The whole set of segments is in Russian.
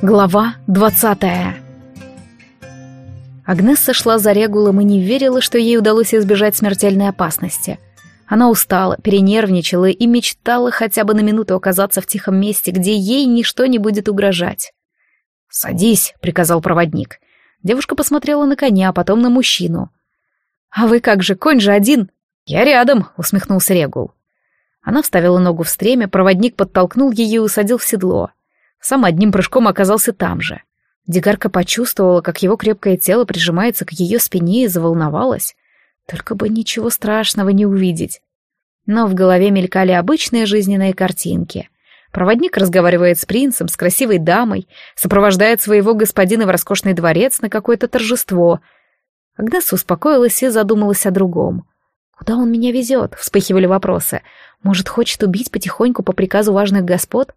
Глава двадцатая Агнесса шла за регулом и не верила, что ей удалось избежать смертельной опасности. Она устала, перенервничала и мечтала хотя бы на минуту оказаться в тихом месте, где ей ничто не будет угрожать. «Садись», — приказал проводник. Девушка посмотрела на коня, а потом на мужчину. «А вы как же, конь же один?» «Я рядом», — усмехнулся Регул. Она вставила ногу в стремя, проводник подтолкнул ее и усадил в седло. Сам одним прыжком оказался там же. Дигарка почувствовала, как его крепкое тело прижимается к ее спине и заволновалась. Только бы ничего страшного не увидеть. Но в голове мелькали обычные жизненные картинки. Проводник разговаривает с принцем, с красивой дамой, сопровождает своего господина в роскошный дворец на какое-то торжество. Агнесса успокоилась и задумалась о другом. «Куда он меня везет?» — вспыхивали вопросы. «Может, хочет убить потихоньку по приказу важных господ?»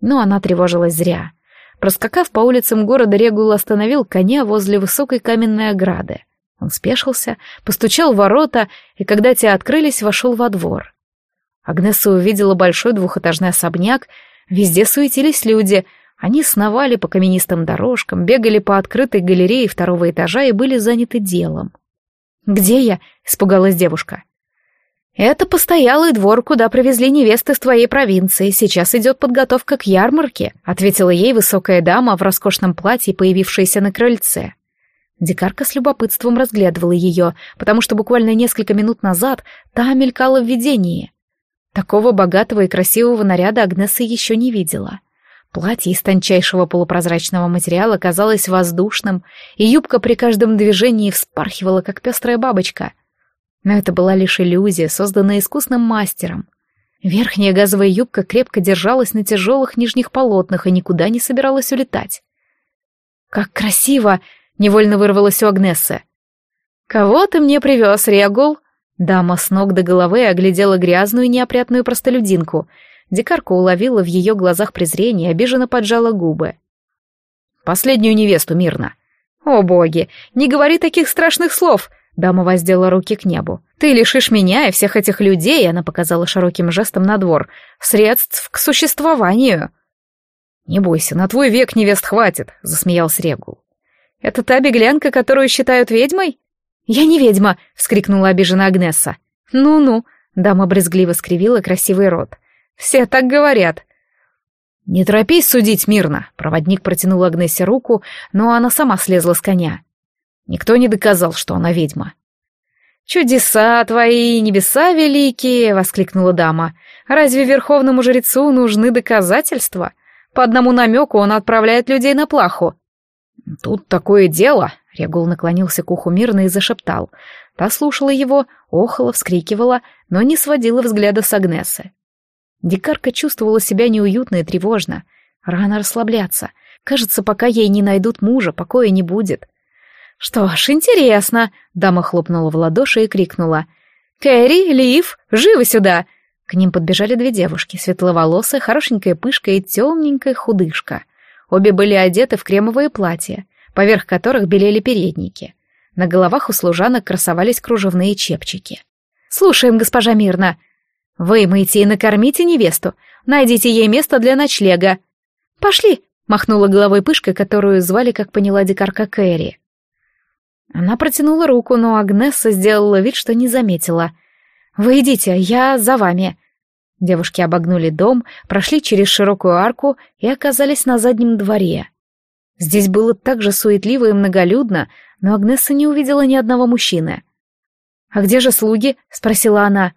Но она тревожилась зря. Проскакав по улицам города, Регул остановил коня возле высокой каменной ограды. Он спешился, постучал в ворота, и когда те открылись, вошел во двор. Агнеса увидела большой двухэтажный особняк, везде суетились люди, они сновали по каменистым дорожкам, бегали по открытой галерее второго этажа и были заняты делом. «Где я?» — испугалась девушка. «Это постоялый двор, куда привезли невесты из твоей провинции. Сейчас идет подготовка к ярмарке», — ответила ей высокая дама в роскошном платье, появившаяся на крыльце. Дикарка с любопытством разглядывала ее, потому что буквально несколько минут назад та мелькала в видении. Такого богатого и красивого наряда Агнеса еще не видела. Платье из тончайшего полупрозрачного материала казалось воздушным, и юбка при каждом движении вспархивала, как пестрая бабочка — но это была лишь иллюзия, созданная искусным мастером. Верхняя газовая юбка крепко держалась на тяжелых нижних полотнах и никуда не собиралась улетать. «Как красиво!» — невольно вырвалось у Агнессы. «Кого ты мне привез, Регул?» Дама с ног до головы оглядела грязную неопрятную простолюдинку. Дикарка уловила в ее глазах презрение и обиженно поджала губы. «Последнюю невесту, мирно!» «О боги! Не говори таких страшных слов! Дама воздела руки к небу. «Ты лишишь меня и всех этих людей», — она показала широким жестом на двор, — «средств к существованию». «Не бойся, на твой век невест хватит», — засмеялся Регул. «Это та беглянка, которую считают ведьмой?» «Я не ведьма», — вскрикнула обиженная Агнесса. «Ну-ну», — дама брезгливо скривила красивый рот. «Все так говорят». «Не торопись судить мирно», — проводник протянул Агнессе руку, но она сама слезла с коня. Никто не доказал, что она ведьма. «Чудеса твои, небеса великие!» — воскликнула дама. «Разве верховному жрецу нужны доказательства? По одному намеку он отправляет людей на плаху». «Тут такое дело!» — Регул наклонился к уху мирно и зашептал. Та слушала его, охала, вскрикивала, но не сводила взгляда с Агнесы. Дикарка чувствовала себя неуютно и тревожно. Рано расслабляться. Кажется, пока ей не найдут мужа, покоя не будет. «Что ж, интересно!» — дама хлопнула в ладоши и крикнула. «Кэрри, Лив, живо сюда!» К ним подбежали две девушки, светловолосая, хорошенькая пышка и темненькая худышка. Обе были одеты в кремовые платья, поверх которых белели передники. На головах у служанок красовались кружевные чепчики. «Слушаем, госпожа Мирна!» «Вымойте и накормите невесту, найдите ей место для ночлега». «Пошли!» — махнула головой пышка, которую звали, как поняла дикарка Кэрри. Она протянула руку, но Агнесса сделала вид, что не заметила. «Вы идите, я за вами». Девушки обогнули дом, прошли через широкую арку и оказались на заднем дворе. Здесь было так же суетливо и многолюдно, но Агнесса не увидела ни одного мужчины. «А где же слуги?» — спросила она.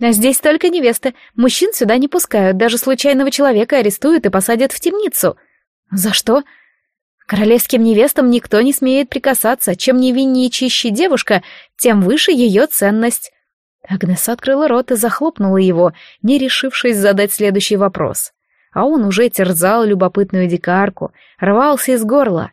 «А здесь только невесты. Мужчин сюда не пускают, даже случайного человека арестуют и посадят в темницу». «За что?» Королевским невестам никто не смеет прикасаться. Чем невиннее и чище девушка, тем выше ее ценность. Агнеса открыла рот и захлопнула его, не решившись задать следующий вопрос. А он уже терзал любопытную дикарку, рвался из горла.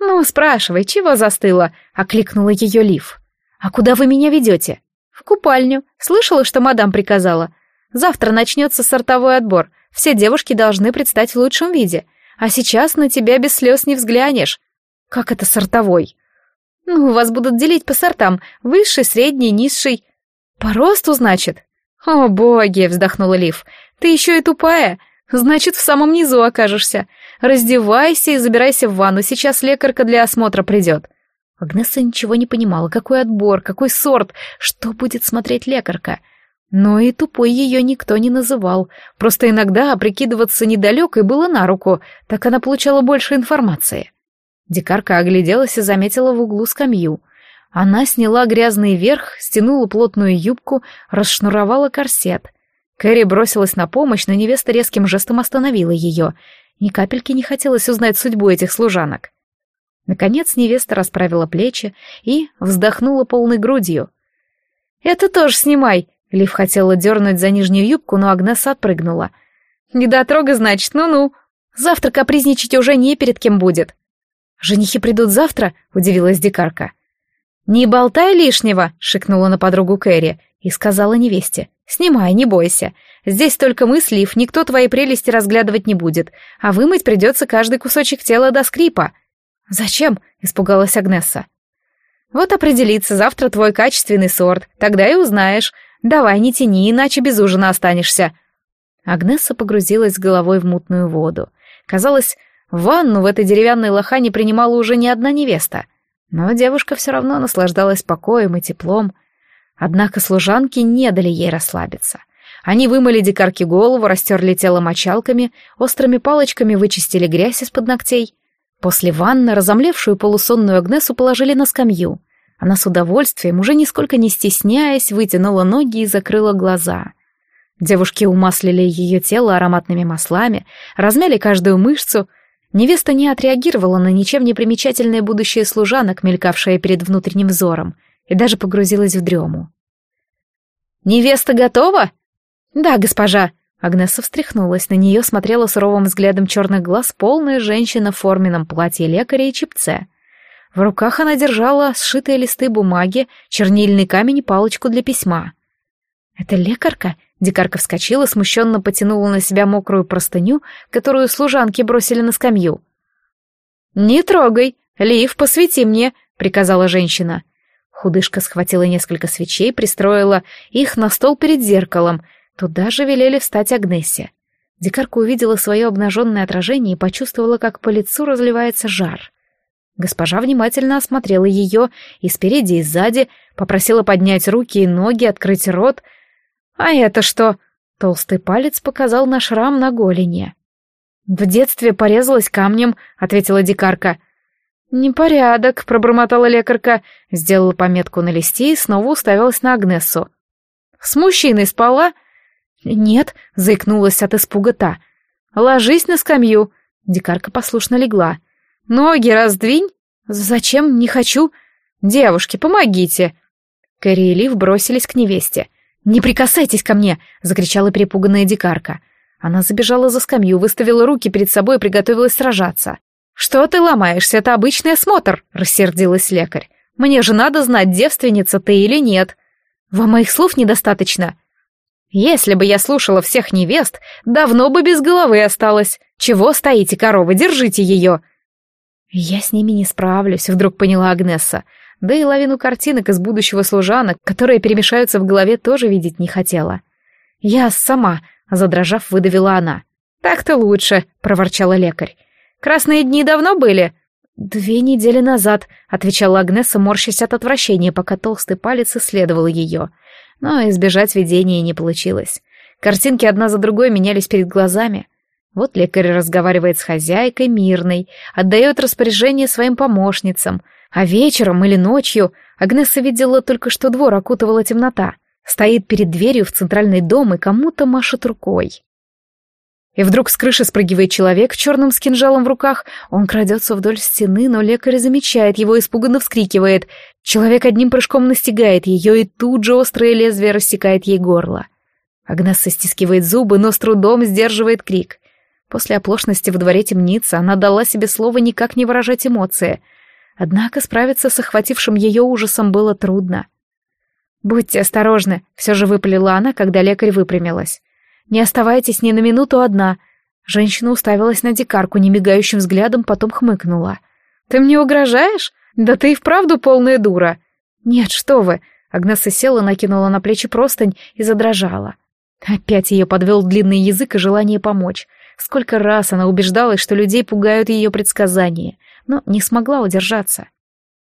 «Ну, спрашивай, чего застыла?» — окликнула ее Лив. «А куда вы меня ведете?» «В купальню. Слышала, что мадам приказала. Завтра начнется сортовой отбор. Все девушки должны предстать в лучшем виде. А сейчас на тебя без слез не взглянешь. Как это сортовой? Ну, вас будут делить по сортам. Высший, средний, низший. По росту, значит? О, боги, вздохнула Лив. Ты еще и тупая. Значит, в самом низу окажешься. Раздевайся и забирайся в ванну, сейчас лекарка для осмотра придет. Агнеса ничего не понимала, какой отбор, какой сорт, что будет смотреть лекарка. Но и тупой ее никто не называл, просто иногда прикидываться недалекой было на руку, так она получала больше информации. Дикарка огляделась и заметила в углу скамью. Она сняла грязный верх, стянула плотную юбку, расшнуровала корсет. Кэрри бросилась на помощь, но невеста резким жестом остановила ее. Ни капельки не хотелось узнать судьбу этих служанок. Наконец невеста расправила плечи и вздохнула полной грудью. «Это тоже снимай!» Лив хотела дернуть за нижнюю юбку, но Агнеса отпрыгнула. «Недотрога, значит, ну-ну. Завтра капризничать уже не перед кем будет». «Женихи придут завтра?» — удивилась дикарка. «Не болтай лишнего!» — шикнула на подругу Кэрри и сказала невесте. «Снимай, не бойся. Здесь только мы, Слив, никто твои прелести разглядывать не будет, а вымыть придется каждый кусочек тела до скрипа». «Зачем?» — испугалась Агнесса. «Вот определится завтра твой качественный сорт, тогда и узнаешь. Давай, не тяни, иначе без ужина останешься». Агнесса погрузилась головой в мутную воду. Казалось, ванну в этой деревянной лохане принимала уже не одна невеста. Но девушка все равно наслаждалась покоем и теплом. Однако служанки не дали ей расслабиться. Они вымыли дикарке голову, растерли тело мочалками, острыми палочками вычистили грязь из-под ногтей. После ванны разомлевшую полусонную Агнесу положили на скамью. Она с удовольствием, уже нисколько не стесняясь, вытянула ноги и закрыла глаза. Девушки умаслили ее тело ароматными маслами, размяли каждую мышцу. Невеста не отреагировала на ничем не примечательное будущее служанок, мелькавшее перед внутренним взором, и даже погрузилась в дрему. «Невеста готова?» «Да, госпожа», Агнеса встряхнулась, на нее смотрела суровым взглядом черных глаз полная женщина в форменном платье лекаря и чипце. В руках она держала сшитые листы бумаги, чернильный камень и палочку для письма. «Это лекарка?» Дикарка вскочила, смущенно потянула на себя мокрую простыню, которую служанки бросили на скамью. «Не трогай! Лив, посвети мне!» — приказала женщина. Худышка схватила несколько свечей, пристроила их на стол перед зеркалом — Туда же велели встать Агнессе. Дикарка увидела свое обнаженное отражение и почувствовала, как по лицу разливается жар. Госпожа внимательно осмотрела ее и спереди, и сзади, попросила поднять руки и ноги, открыть рот. «А это что?» — толстый палец показал на шрам на голени. «В детстве порезалась камнем», — ответила дикарка. «Непорядок», — пробормотала лекарка, сделала пометку на листе и снова уставилась на Агнесу. «С мужчиной спала?» «Нет», — заикнулась от испуга та. «Ложись на скамью». Дикарка послушно легла. «Ноги раздвинь». «Зачем? Не хочу». «Девушки, помогите». Кэрри и Лив бросились к невесте. «Не прикасайтесь ко мне!» — закричала перепуганная дикарка. Она забежала за скамью, выставила руки перед собой и приготовилась сражаться. «Что ты ломаешься? Это обычный осмотр!» — рассердилась лекарь. «Мне же надо знать, девственница ты или нет!» «Вам моих слов недостаточно!» Если бы я слушала всех невест, давно бы без головы осталась. Чего стоите, корова, держите ее!» «Я с ними не справлюсь», — вдруг поняла Агнесса. Да и лавину картинок из будущего служанок, которые перемешаются в голове, тоже видеть не хотела. «Я сама», — задрожав, выдавила она. «Так-то лучше», — проворчала лекарь. «Красные дни давно были?» «Две недели назад», — отвечала Агнеса, морщась от отвращения, пока толстый палец исследовал ее но избежать видения не получилось. Картинки одна за другой менялись перед глазами. Вот лекарь разговаривает с хозяйкой мирной, отдает распоряжение своим помощницам, а вечером или ночью Агнеса видела только, что двор окутывала темнота. Стоит перед дверью в центральный дом и кому-то машет рукой. И вдруг с крыши спрыгивает человек в черном с кинжалом в руках. Он крадется вдоль стены, но лекарь замечает его, испуганно вскрикивает. Человек одним прыжком настигает ее, и тут же острое лезвие рассекает ей горло. Агнесса стискивает зубы, но с трудом сдерживает крик. После оплошности в дворе темницы она дала себе слово никак не выражать эмоции. Однако справиться с охватившим ее ужасом было трудно. «Будьте осторожны», — все же выпалила она, когда лекарь выпрямилась. Не оставайтесь ни на минуту одна». Женщина уставилась на дикарку немигающим взглядом, потом хмыкнула. «Ты мне угрожаешь? Да ты и вправду полная дура!» «Нет, что вы!» Агнеса села, накинула на плечи простынь и задрожала. Опять ее подвел длинный язык и желание помочь. Сколько раз она убеждалась, что людей пугают ее предсказания, но не смогла удержаться.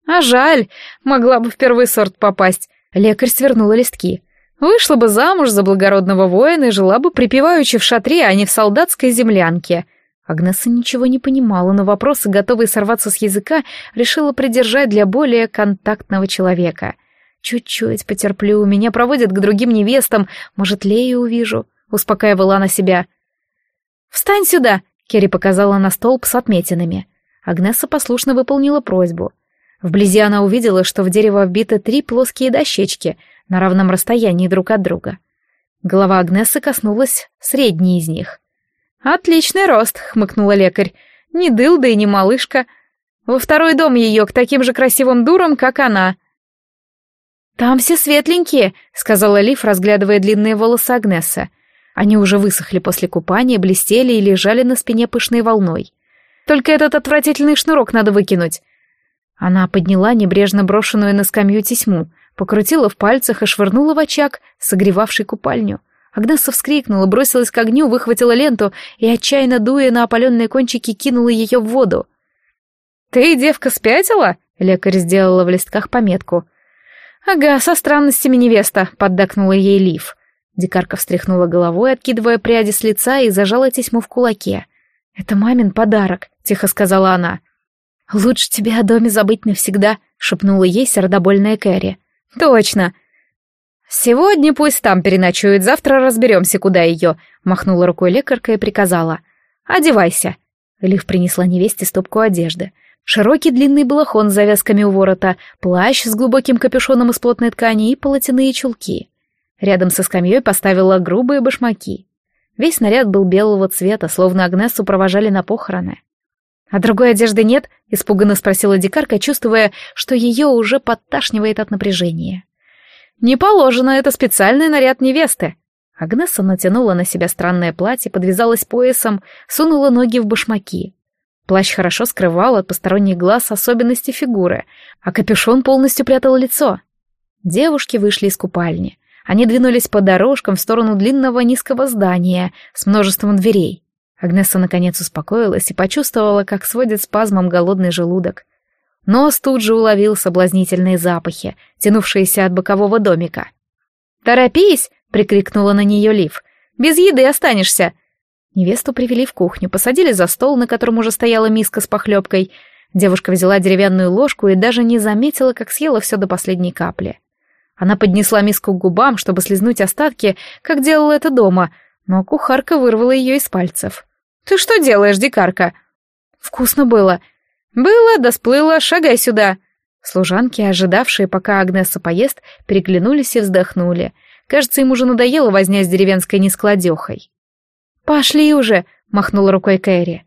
А жаль, могла бы в первый сорт попасть. Лекарь свернула листки. Вышла бы замуж за благородного воина и жила бы припеваючи в шатре, а не в солдатской землянке. Агнеса ничего не понимала, но вопросы, готовые сорваться с языка, решила придержать для более контактного человека. «Чуть-чуть потерплю, меня проводят к другим невестам, может, Лею увижу», — успокаивала она себя. «Встань сюда!» — Керри показала на столб с отметинами. Агнеса послушно выполнила просьбу. Вблизи она увидела, что в дерево вбиты три плоские дощечки на равном расстоянии друг от друга. Голова Агнесы коснулась средней из них. «Отличный рост», — хмыкнула лекарь. «Не дылда и не малышка. Во второй дом ее к таким же красивым дурам, как она». «Там все светленькие», — сказала Лив, разглядывая длинные волосы Агнесы. Они уже высохли после купания, блестели и лежали на спине пышной волной. «Только этот отвратительный шнурок надо выкинуть. Она подняла небрежно брошенную на скамью тесьму, покрутила в пальцах и швырнула в очаг, согревавший купальню. Агнесса вскрикнула, бросилась к огню, выхватила ленту и, отчаянно дуя на опаленные кончики, кинула ее в воду. «Ты, девка, спятила?» — лекарь сделала в листках пометку. «Ага, со странностями невеста», — поддакнула ей Лив. Дикарка встряхнула головой, откидывая пряди с лица, и зажала тесьму в кулаке. «Это мамин подарок», — тихо сказала она. «Лучше тебе о доме забыть навсегда», — шепнула ей сердобольная Кэрри. «Точно!» «Сегодня пусть там переночует, завтра разберемся, куда ее», — махнула рукой лекарка и приказала. «Одевайся». Лив принесла невесте стопку одежды. Широкий длинный балахон с завязками у ворота, плащ с глубоким капюшоном из плотной ткани и полотяные чулки. Рядом со скамьей поставила грубые башмаки. Весь наряд был белого цвета, словно Агнесу провожали на похороны. «А другой одежды нет?» — испуганно спросила дикарка, чувствуя, что ее уже подташнивает от напряжения. «Не положено, это специальный наряд невесты». Агнесса натянула на себя странное платье, подвязалась поясом, сунула ноги в башмаки. Плащ хорошо скрывал от посторонних глаз особенности фигуры, а капюшон полностью прятал лицо. Девушки вышли из купальни. Они двинулись по дорожкам в сторону длинного низкого здания с множеством дверей. Агнеса наконец успокоилась и почувствовала, как сводит спазмом голодный желудок. Нос тут же уловил соблазнительные запахи, тянувшиеся от бокового домика. «Торопись!» — прикрикнула на нее Лив. «Без еды останешься!» Невесту привели в кухню, посадили за стол, на котором уже стояла миска с похлебкой. Девушка взяла деревянную ложку и даже не заметила, как съела все до последней капли. Она поднесла миску к губам, чтобы слезнуть остатки, как делала это дома, но кухарка вырвала ее из пальцев. «Ты что делаешь, дикарка?» «Вкусно было». «Было, да сплыло, шагай сюда». Служанки, ожидавшие, пока Агнеса поест, переглянулись и вздохнули. Кажется, им уже надоело возня с деревенской нескладехой. «Пошли уже!» — махнула рукой Кэрри.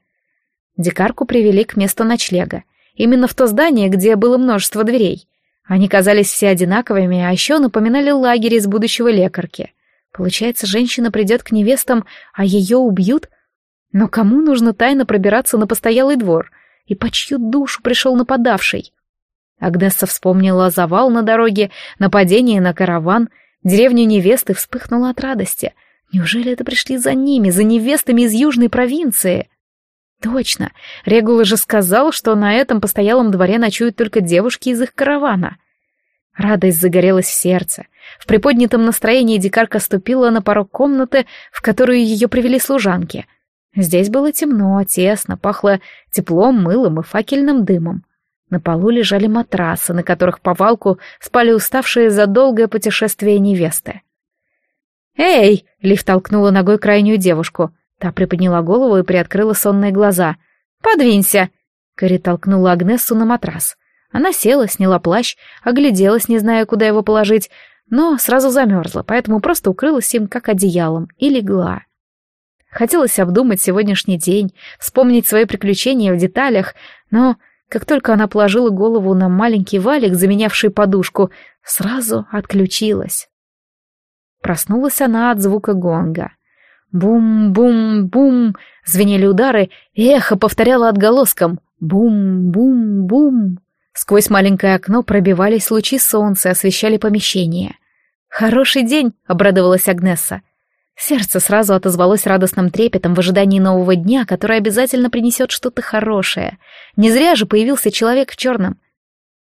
Дикарку привели к месту ночлега. Именно в то здание, где было множество дверей. Они казались все одинаковыми, а еще напоминали лагерь из будущего лекарки. Получается, женщина придет к невестам, а ее убьют — но кому нужно тайно пробираться на постоялый двор? И по чью душу пришел нападавший? Агнесса вспомнила завал на дороге, нападение на караван, деревню невесты вспыхнула от радости. Неужели это пришли за ними, за невестами из южной провинции? Точно, Регула же сказал, что на этом постоялом дворе ночуют только девушки из их каравана. Радость загорелась в сердце. В приподнятом настроении дикарка ступила на порог комнаты, в которую ее привели служанки — Здесь было темно, тесно, пахло теплом, мылом и факельным дымом. На полу лежали матрасы, на которых по валку спали уставшие за долгое путешествие невесты. «Эй!» — Лив толкнула ногой крайнюю девушку. Та приподняла голову и приоткрыла сонные глаза. «Подвинься!» Кэрри толкнула Агнессу на матрас. Она села, сняла плащ, огляделась, не зная, куда его положить, но сразу замерзла, поэтому просто укрылась им как одеялом и легла. Хотелось обдумать сегодняшний день, вспомнить свои приключения в деталях, но как только она положила голову на маленький валик, заменявший подушку, сразу отключилась. Проснулась она от звука гонга. Бум-бум-бум звенели удары, и эхо повторяло отголоском. Бум-бум-бум. Сквозь маленькое окно пробивались лучи солнца, освещали помещение. «Хороший день», — обрадовалась Агнесса. Сердце сразу отозвалось радостным трепетом в ожидании нового дня, который обязательно принесет что-то хорошее. Не зря же появился человек в черном.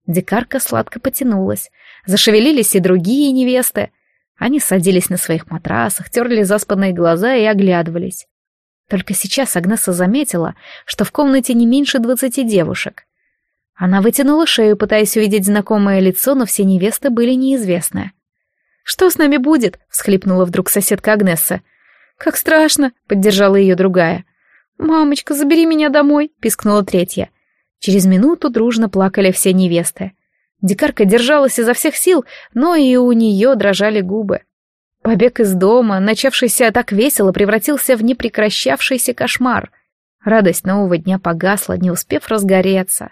Дикарка сладко потянулась. Зашевелились и другие невесты. Они садились на своих матрасах, терли заспанные глаза и оглядывались. Только сейчас Агнеса заметила, что в комнате не меньше двадцати девушек. Она вытянула шею, пытаясь увидеть знакомое лицо, но все невесты были неизвестны. «Что с нами будет?» — всхлипнула вдруг соседка Агнесса. «Как страшно!» — поддержала ее другая. «Мамочка, забери меня домой!» — пискнула третья. Через минуту дружно плакали все невесты. Дикарка держалась изо всех сил, но и у нее дрожали губы. Побег из дома, начавшийся так весело, превратился в непрекращавшийся кошмар. Радость нового дня погасла, не успев разгореться.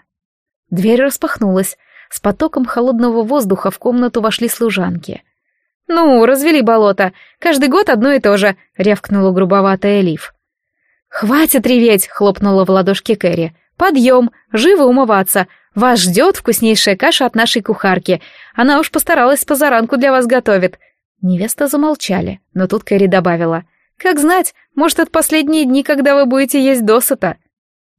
Дверь распахнулась. С потоком холодного воздуха в комнату вошли служанки. «Ну, развели болото. Каждый год одно и то же», — рявкнула грубоватая Лив. «Хватит реветь!» — хлопнула в ладошки Кэрри. «Подъем! Живо умываться! Вас ждет вкуснейшая каша от нашей кухарки. Она уж постаралась позаранку для вас готовит». Невеста замолчали, но тут Кэрри добавила. «Как знать, может, это последние дни, когда вы будете есть досыта».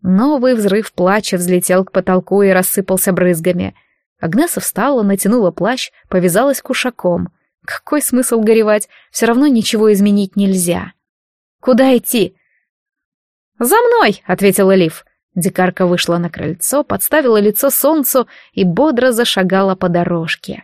Новый взрыв плача взлетел к потолку и рассыпался брызгами. Агнеса встала, натянула плащ, повязалась кушаком — какой смысл горевать? Все равно ничего изменить нельзя. Куда идти? «За мной!» — ответила Лив. Дикарка вышла на крыльцо, подставила лицо солнцу и бодро зашагала по дорожке.